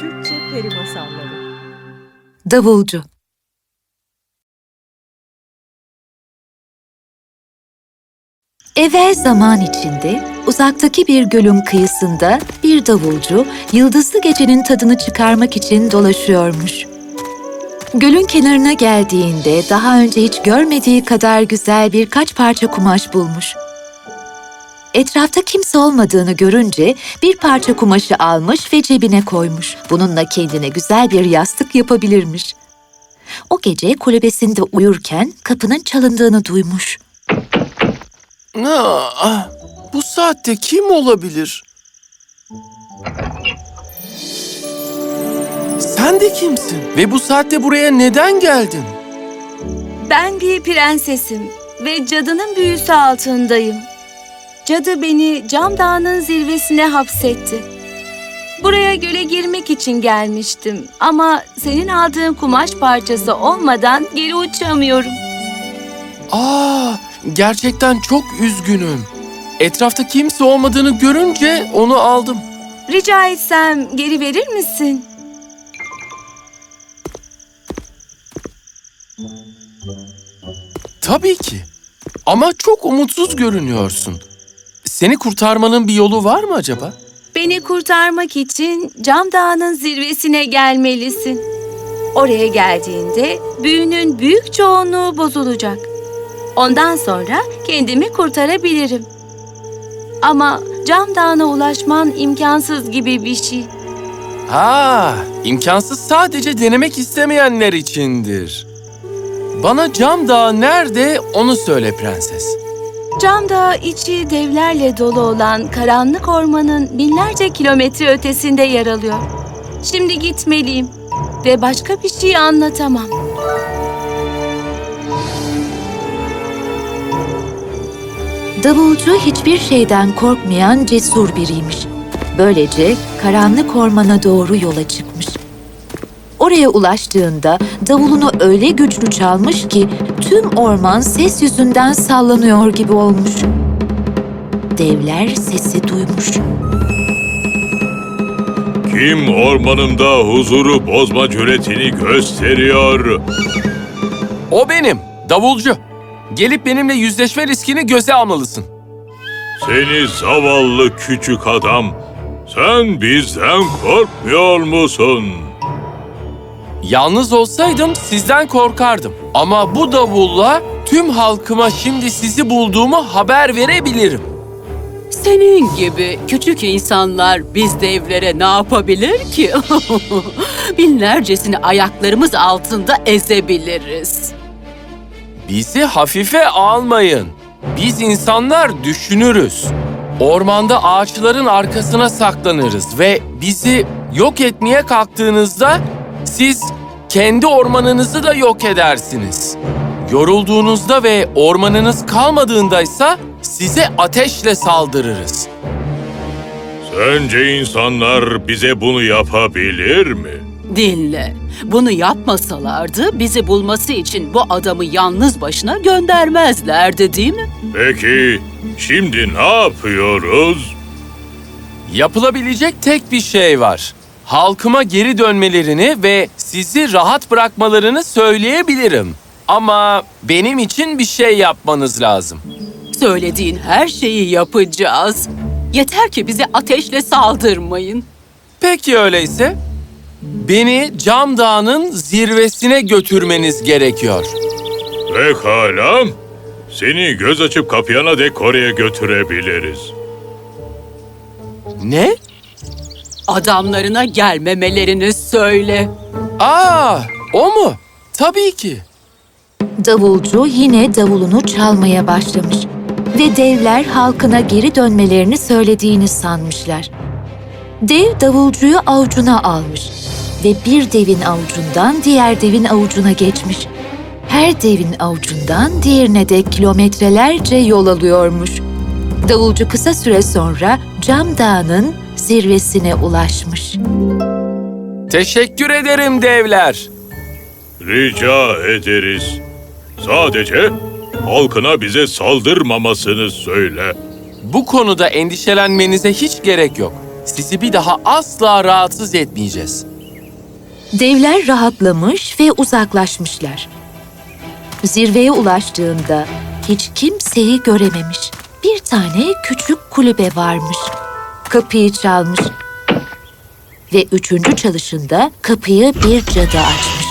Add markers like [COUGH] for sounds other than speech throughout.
Türkçe Peri Masalları Davulcu Evvel zaman içinde uzaktaki bir gölün kıyısında bir davulcu yıldızlı gecenin tadını çıkarmak için dolaşıyormuş. Gölün kenarına geldiğinde daha önce hiç görmediği kadar güzel birkaç parça kumaş bulmuş. Etrafta kimse olmadığını görünce bir parça kumaşı almış ve cebine koymuş. Bununla kendine güzel bir yastık yapabilirmiş. O gece kulübesinde uyurken kapının çalındığını duymuş. Ah, bu saatte kim olabilir? Sen de kimsin? Ve bu saatte buraya neden geldin? Ben bir prensesim ve cadının büyüsü altındayım. Cadı beni Cam Dağı'nın zirvesine hapsetti. Buraya göle girmek için gelmiştim ama senin aldığın kumaş parçası olmadan geri uçamıyorum. Aa, gerçekten çok üzgünüm. Etrafta kimse olmadığını görünce onu aldım. Rica etsem geri verir misin? Tabii ki. Ama çok umutsuz görünüyorsun. Seni kurtarmanın bir yolu var mı acaba? Beni kurtarmak için Cam Dağı'nın zirvesine gelmelisin. Oraya geldiğinde büyünün büyük çoğunluğu bozulacak. Ondan sonra kendimi kurtarabilirim. Ama Cam Dağı'na ulaşman imkansız gibi bir şey. Ha, imkansız sadece denemek istemeyenler içindir. Bana cam dağı nerede onu söyle prenses. Cam Dağı içi devlerle dolu olan karanlık ormanın binlerce kilometre ötesinde yer alıyor. Şimdi gitmeliyim ve başka bir şey anlatamam. Davulcu hiçbir şeyden korkmayan cesur biriymiş. Böylece karanlık ormana doğru yola çıkmış. Oraya ulaştığında davulunu öyle güçlü çalmış ki tüm orman ses yüzünden sallanıyor gibi olmuş. Devler sesi duymuş. Kim ormanımda huzuru bozma cüretini gösteriyor? O benim, davulcu. Gelip benimle yüzleşme riskini göze almalısın. Seni zavallı küçük adam. Sen bizden korkmuyor musun? Yalnız olsaydım sizden korkardım. Ama bu davulla tüm halkıma şimdi sizi bulduğumu haber verebilirim. Senin gibi küçük insanlar biz devlere ne yapabilir ki? [LAUGHS] Binlercesini ayaklarımız altında ezebiliriz. Bizi hafife almayın. Biz insanlar düşünürüz. Ormanda ağaçların arkasına saklanırız ve bizi yok etmeye kalktığınızda siz kendi ormanınızı da yok edersiniz. Yorulduğunuzda ve ormanınız kalmadığındaysa size ateşle saldırırız. Sence insanlar bize bunu yapabilir mi? Dinle. Bunu yapmasalardı bizi bulması için bu adamı yalnız başına göndermezlerdi değil mi? Peki şimdi ne yapıyoruz? Yapılabilecek tek bir şey var. Halkıma geri dönmelerini ve sizi rahat bırakmalarını söyleyebilirim. Ama benim için bir şey yapmanız lazım. Söylediğin her şeyi yapacağız. Yeter ki bize ateşle saldırmayın. Peki öyleyse. Beni Cam Dağı'nın zirvesine götürmeniz gerekiyor. Pekala. Seni göz açıp kapayana dek oraya götürebiliriz. Ne? Adamlarına gelmemelerini söyle. Aa, o mu? Tabii ki. Davulcu yine davulunu çalmaya başlamış ve devler halkına geri dönmelerini söylediğini sanmışlar. Dev davulcuyu avucuna almış ve bir devin avucundan diğer devin avucuna geçmiş. Her devin avucundan diğerine de kilometrelerce yol alıyormuş. Davulcu kısa süre sonra Cam Dağı'nın zirvesine ulaşmış. Teşekkür ederim devler. Rica ederiz. Sadece halkına bize saldırmamasını söyle. Bu konuda endişelenmenize hiç gerek yok. Sizi bir daha asla rahatsız etmeyeceğiz. Devler rahatlamış ve uzaklaşmışlar. Zirveye ulaştığında hiç kimseyi görememiş. Bir tane küçük kulübe varmış. Kapıyı çalmış. Ve üçüncü çalışında kapıyı bir cadı açmış.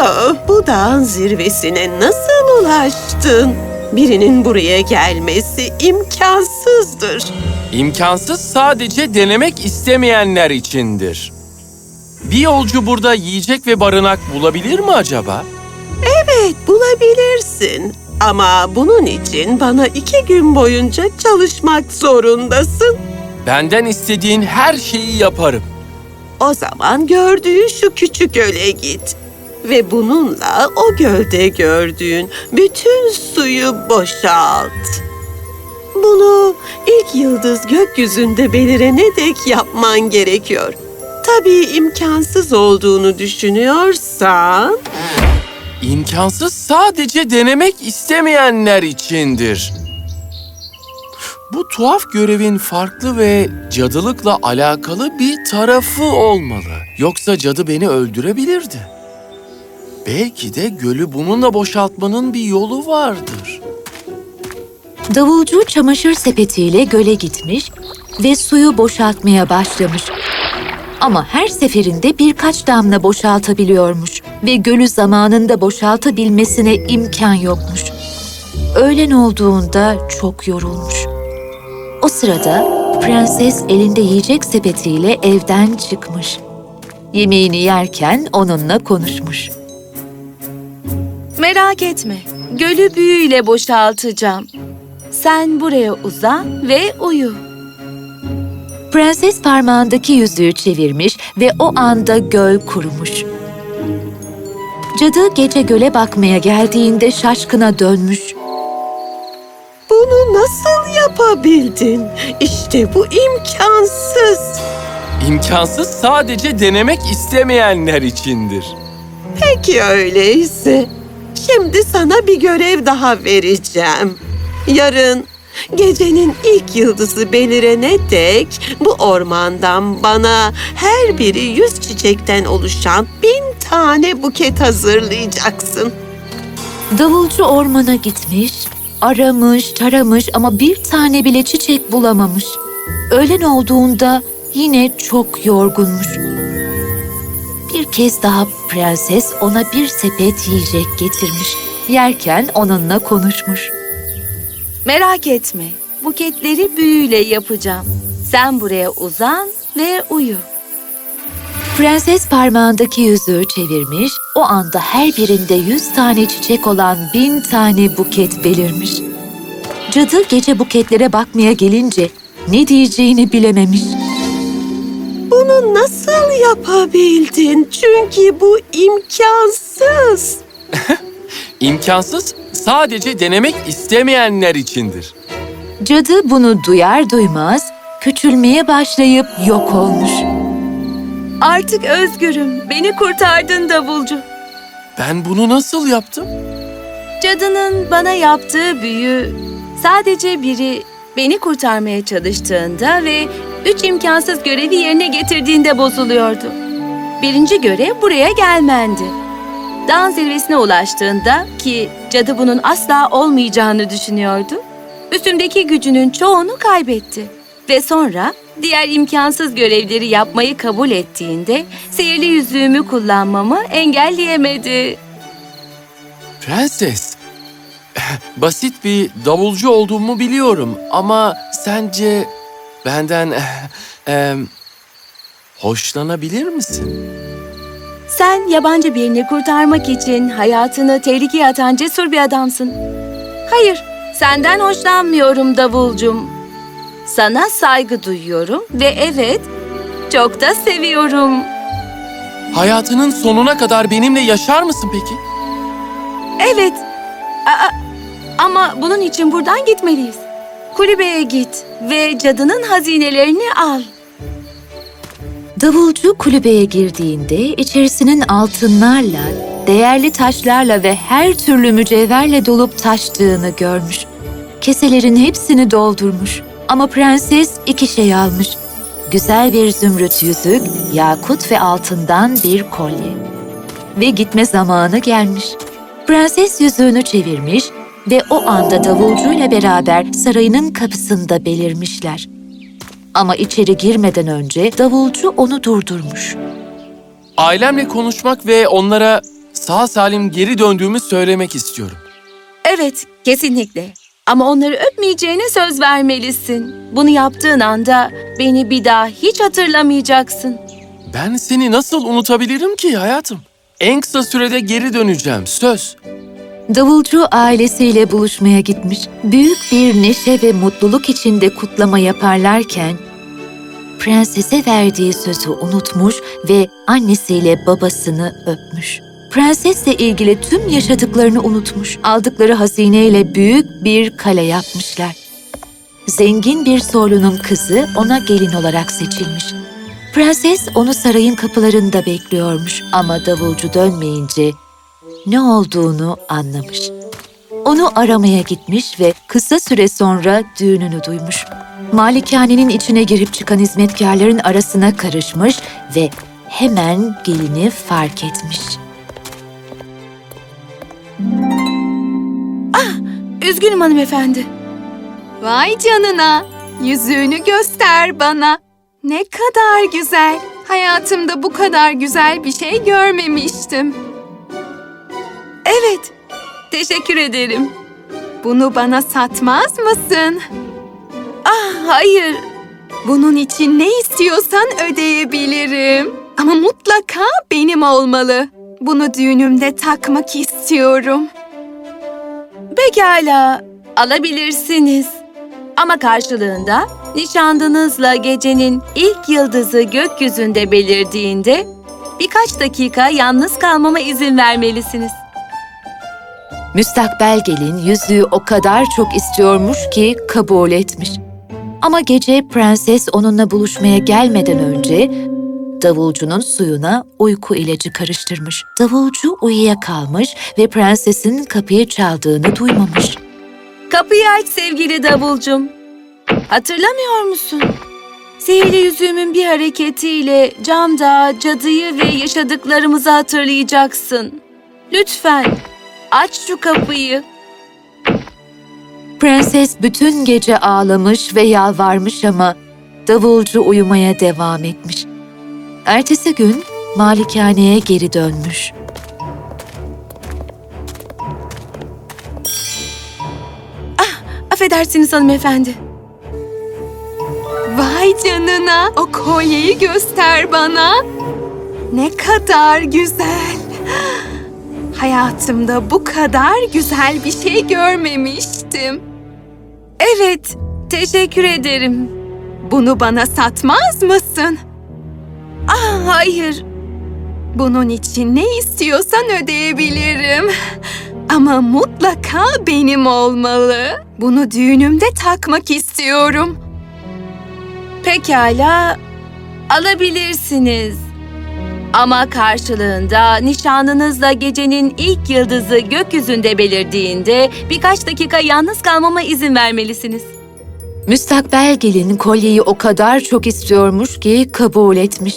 Ah, bu dağın zirvesine nasıl ulaştın? Birinin buraya gelmesi imkansızdır. İmkansız sadece denemek istemeyenler içindir. Bir yolcu burada yiyecek ve barınak bulabilir mi acaba? Evet, bulabilirsin. Ama bunun için bana iki gün boyunca çalışmak zorundasın. Benden istediğin her şeyi yaparım. O zaman gördüğün şu küçük göle git. Ve bununla o gölde gördüğün bütün suyu boşalt. Bunu ilk yıldız gökyüzünde belirene dek yapman gerekiyor. Tabii imkansız olduğunu düşünüyorsan... İmkansız sadece denemek istemeyenler içindir. Bu tuhaf görevin farklı ve cadılıkla alakalı bir tarafı olmalı. Yoksa cadı beni öldürebilirdi. Belki de gölü bununla boşaltmanın bir yolu vardır. Davulcu çamaşır sepetiyle göle gitmiş ve suyu boşaltmaya başlamış. Ama her seferinde birkaç damla boşaltabiliyormuş ve gölü zamanında boşaltabilmesine imkan yokmuş. Öğlen olduğunda çok yorulmuş. O sırada prenses elinde yiyecek sepetiyle evden çıkmış. Yemeğini yerken onunla konuşmuş. Merak etme. Gölü büyüyle boşaltacağım. Sen buraya uzan ve uyu. Prenses parmağındaki yüzüğü çevirmiş ve o anda göl kurumuş. Cadı gece göle bakmaya geldiğinde şaşkına dönmüş. Bunu nasıl yapabildin? İşte bu imkansız. İmkansız sadece denemek istemeyenler içindir. Peki öyleyse. Şimdi sana bir görev daha vereceğim. Yarın gecenin ilk yıldızı belirene dek bu ormandan bana her biri yüz çiçekten oluşan bin tane buket hazırlayacaksın. Davulcu ormana gitmiş, aramış, taramış ama bir tane bile çiçek bulamamış. Öğlen olduğunda yine çok yorgunmuş. Bir kez daha prenses ona bir sepet yiyecek getirmiş. Yerken onunla konuşmuş. Merak etme. Buketleri büyüyle yapacağım. Sen buraya uzan ve uyu. Prenses parmağındaki yüzüğü çevirmiş, o anda her birinde yüz tane çiçek olan bin tane buket belirmiş. Cadı gece buketlere bakmaya gelince ne diyeceğini bilememiş. Bunu nasıl yapabildin? Çünkü bu imkansız. [LAUGHS] İmkansız sadece denemek istemeyenler içindir. Cadı bunu duyar duymaz küçülmeye başlayıp yok olmuş. Artık özgürüm. Beni kurtardın davulcu. Ben bunu nasıl yaptım? Cadının bana yaptığı büyü sadece biri beni kurtarmaya çalıştığında ve üç imkansız görevi yerine getirdiğinde bozuluyordu. Birinci görev buraya gelmendi. Dağın zirvesine ulaştığında ki cadı bunun asla olmayacağını düşünüyordu. Üstümdeki gücünün çoğunu kaybetti. Ve sonra diğer imkansız görevleri yapmayı kabul ettiğinde sihirli yüzüğümü kullanmamı engelleyemedi. Prenses, basit bir davulcu olduğumu biliyorum ama sence benden em, hoşlanabilir misin? Sen yabancı birini kurtarmak için hayatını tehlikeye atan cesur bir adamsın. Hayır, senden hoşlanmıyorum davulcum. Sana saygı duyuyorum ve evet, çok da seviyorum. Hayatının sonuna kadar benimle yaşar mısın peki? Evet. Aa, ama bunun için buradan gitmeliyiz. Kulübeye git ve cadının hazinelerini al. Davulcu kulübeye girdiğinde içerisinin altınlarla, değerli taşlarla ve her türlü mücevherle dolup taştığını görmüş. Keselerin hepsini doldurmuş ama prenses iki şey almış. güzel bir zümrüt yüzük, yakut ve altından bir kolye. Ve gitme zamanı gelmiş. Prenses yüzüğünü çevirmiş ve o anda davulcuyla beraber sarayının kapısında belirmişler. Ama içeri girmeden önce davulcu onu durdurmuş. Ailemle konuşmak ve onlara sağ salim geri döndüğümü söylemek istiyorum. Evet, kesinlikle. Ama onları öpmeyeceğine söz vermelisin. Bunu yaptığın anda beni bir daha hiç hatırlamayacaksın. Ben seni nasıl unutabilirim ki hayatım? En kısa sürede geri döneceğim, söz. Davulcu ailesiyle buluşmaya gitmiş. Büyük bir neşe ve mutluluk içinde kutlama yaparlarken prensese verdiği sözü unutmuş ve annesiyle babasını öpmüş. Prensesle ilgili tüm yaşadıklarını unutmuş. Aldıkları hazineyle büyük bir kale yapmışlar. Zengin bir soylunun kızı ona gelin olarak seçilmiş. Prenses onu sarayın kapılarında bekliyormuş ama davulcu dönmeyince ne olduğunu anlamış. Onu aramaya gitmiş ve kısa süre sonra düğününü duymuş. Malikanenin içine girip çıkan hizmetkarların arasına karışmış ve hemen gelini fark etmiş. Üzgünüm hanımefendi. Vay canına. Yüzüğünü göster bana. Ne kadar güzel. Hayatımda bu kadar güzel bir şey görmemiştim. Evet, teşekkür ederim. Bunu bana satmaz mısın? Ah, hayır. Bunun için ne istiyorsan ödeyebilirim. Ama mutlaka benim olmalı. Bunu düğünümde takmak istiyorum. Pekala, alabilirsiniz. Ama karşılığında nişanlınızla gecenin ilk yıldızı gökyüzünde belirdiğinde birkaç dakika yalnız kalmama izin vermelisiniz. Müstakbel gelin yüzüğü o kadar çok istiyormuş ki kabul etmiş. Ama gece prenses onunla buluşmaya gelmeden önce davulcunun suyuna uyku ilacı karıştırmış. Davulcu uyuyakalmış ve prensesin kapıyı çaldığını duymamış. Kapıyı aç sevgili davulcum. Hatırlamıyor musun? Sihirli yüzüğümün bir hareketiyle camda cadıyı ve yaşadıklarımızı hatırlayacaksın. Lütfen aç şu kapıyı. Prenses bütün gece ağlamış ve yalvarmış ama davulcu uyumaya devam etmiş. Ertesi gün malikaneye geri dönmüş. Affedersiniz hanımefendi. Vay canına. O kolyeyi göster bana. Ne kadar güzel. Hayatımda bu kadar güzel bir şey görmemiştim. Evet, teşekkür ederim. Bunu bana satmaz mısın? Ah, hayır. Bunun için ne istiyorsan ödeyebilirim. Ama mutlaka benim olmalı. Bunu düğünümde takmak istiyorum. Pekala, alabilirsiniz. Ama karşılığında nişanlınızla gecenin ilk yıldızı gökyüzünde belirdiğinde birkaç dakika yalnız kalmama izin vermelisiniz. Müstakbel gelin kolyeyi o kadar çok istiyormuş ki kabul etmiş.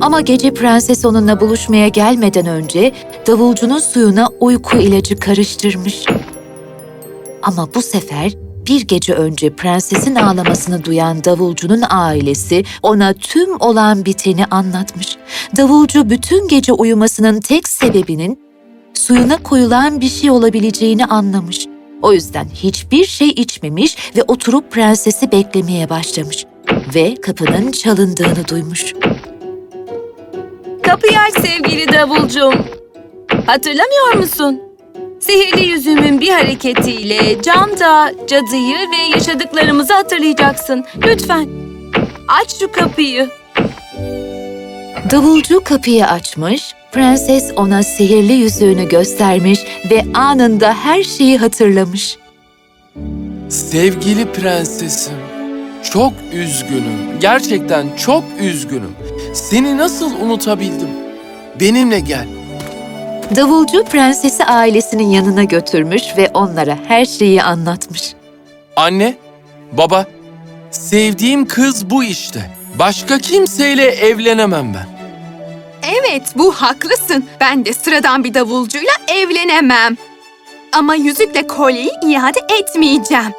Ama gece prenses onunla buluşmaya gelmeden önce davulcunun suyuna uyku ilacı karıştırmış. Ama bu sefer bir gece önce prensesin ağlamasını duyan davulcunun ailesi ona tüm olan biteni anlatmış. Davulcu bütün gece uyumasının tek sebebinin suyuna koyulan bir şey olabileceğini anlamış. O yüzden hiçbir şey içmemiş ve oturup prensesi beklemeye başlamış. Ve kapının çalındığını duymuş. Kapıyı aç sevgili davulcum. Hatırlamıyor musun? Sihirli yüzümün bir hareketiyle camda cadıyı ve yaşadıklarımızı hatırlayacaksın. Lütfen aç şu kapıyı. Davulcu kapıyı açmış, prenses ona sihirli yüzüğünü göstermiş ve anında her şeyi hatırlamış. Sevgili prensesim, çok üzgünüm. Gerçekten çok üzgünüm. Seni nasıl unutabildim? Benimle gel. Davulcu prensesi ailesinin yanına götürmüş ve onlara her şeyi anlatmış. Anne, baba, sevdiğim kız bu işte. Başka kimseyle evlenemem ben. Evet, bu haklısın. Ben de sıradan bir davulcuyla evlenemem. Ama yüzükle kolyeyi iade etmeyeceğim.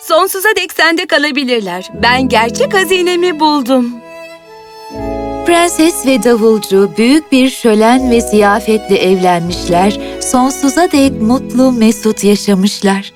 Sonsuza dek sende kalabilirler. Ben gerçek hazinemi buldum. Prenses ve davulcu büyük bir şölen ve ziyafetle evlenmişler, sonsuza dek mutlu mesut yaşamışlar.